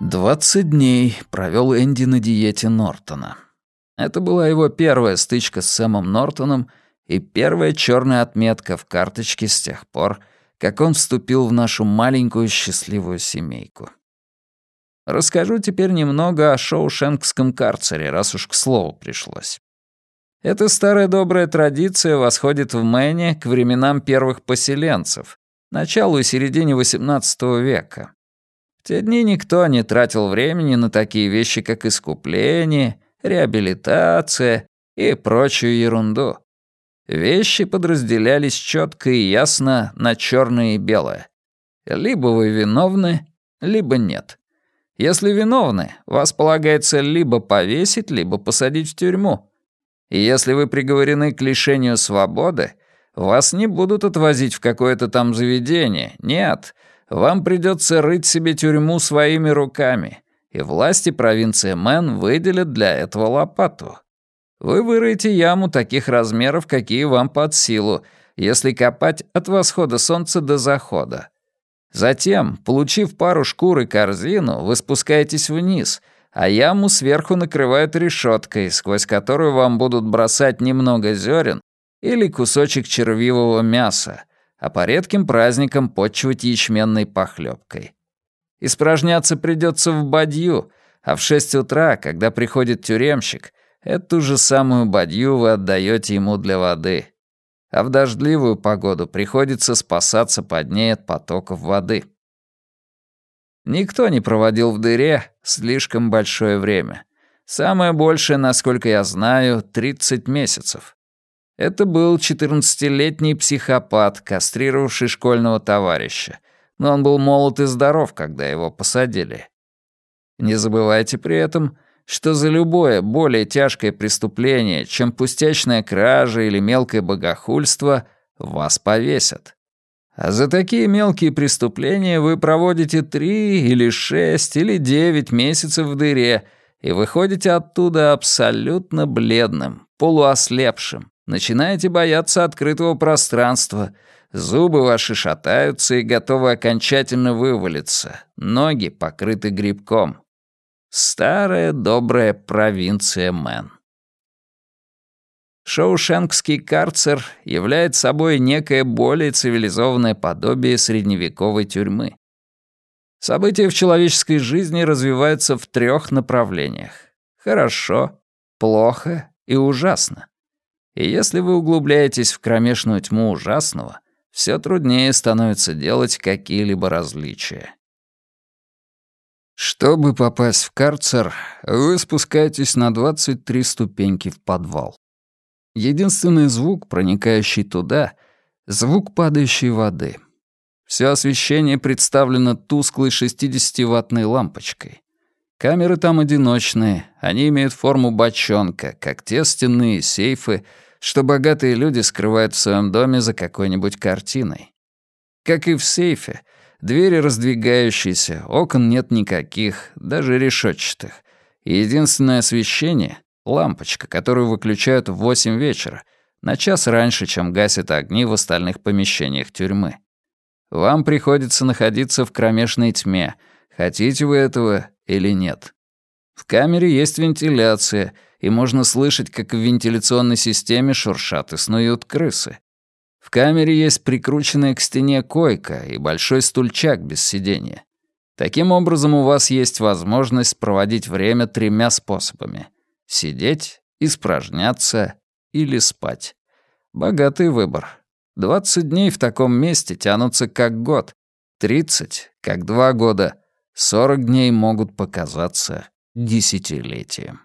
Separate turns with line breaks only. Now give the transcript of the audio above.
Двадцать дней провел Энди на диете Нортона. Это была его первая стычка с Сэмом Нортоном и первая черная отметка в карточке с тех пор, как он вступил в нашу маленькую счастливую семейку. Расскажу теперь немного о Шоушенкском карцере, раз уж к слову пришлось. Эта старая добрая традиция восходит в Мэне к временам первых поселенцев, началу и середине XVIII века. Те дни никто не тратил времени на такие вещи, как искупление, реабилитация и прочую ерунду. Вещи подразделялись четко и ясно на черное и белое. Либо вы виновны, либо нет. Если виновны, вас полагается либо повесить, либо посадить в тюрьму. И если вы приговорены к лишению свободы, вас не будут отвозить в какое-то там заведение. Нет, вам придется рыть себе тюрьму своими руками, и власти провинции Мэн выделят для этого лопату. Вы выроете яму таких размеров, какие вам под силу, если копать от восхода солнца до захода. Затем, получив пару шкур и корзину, вы спускаетесь вниз, а яму сверху накрывают решеткой, сквозь которую вам будут бросать немного зерен или кусочек червивого мяса, а по редким праздникам почивать ячменной похлебкой. Испражняться придется в бадью, а в шесть утра, когда приходит тюремщик, эту же самую бадью вы отдаете ему для воды. А в дождливую погоду приходится спасаться под ней от потоков воды. Никто не проводил в дыре слишком большое время. Самое большее, насколько я знаю, 30 месяцев. Это был 14-летний психопат, кастрировавший школьного товарища, но он был молод и здоров, когда его посадили. Не забывайте при этом, что за любое более тяжкое преступление, чем пустячная кража или мелкое богохульство, вас повесят. А за такие мелкие преступления вы проводите три или шесть или девять месяцев в дыре и выходите оттуда абсолютно бледным, полуослепшим, начинаете бояться открытого пространства — Зубы ваши шатаются и готовы окончательно вывалиться. Ноги покрыты грибком. Старая добрая провинция Мэн. Шоушенкский карцер является собой некое более цивилизованное подобие средневековой тюрьмы. События в человеческой жизни развиваются в трех направлениях. Хорошо, плохо и ужасно. И если вы углубляетесь в кромешную тьму ужасного — все труднее становится делать какие-либо различия. Чтобы попасть в карцер, вы спускаетесь на 23 ступеньки в подвал. Единственный звук, проникающий туда — звук падающей воды. Все освещение представлено тусклой 60-ваттной лампочкой. Камеры там одиночные, они имеют форму бочонка, как те стенные сейфы — что богатые люди скрывают в своем доме за какой-нибудь картиной. Как и в сейфе, двери раздвигающиеся, окон нет никаких, даже решетчатых. Единственное освещение — лампочка, которую выключают в 8 вечера, на час раньше, чем гасят огни в остальных помещениях тюрьмы. Вам приходится находиться в кромешной тьме, хотите вы этого или нет. В камере есть вентиляция — и можно слышать, как в вентиляционной системе шуршат и снуют крысы. В камере есть прикрученная к стене койка и большой стульчак без сидения. Таким образом, у вас есть возможность проводить время тремя способами — сидеть, испражняться или спать. Богатый выбор. 20 дней в таком месте тянутся как год, 30 — как два года, 40 дней могут показаться десятилетием.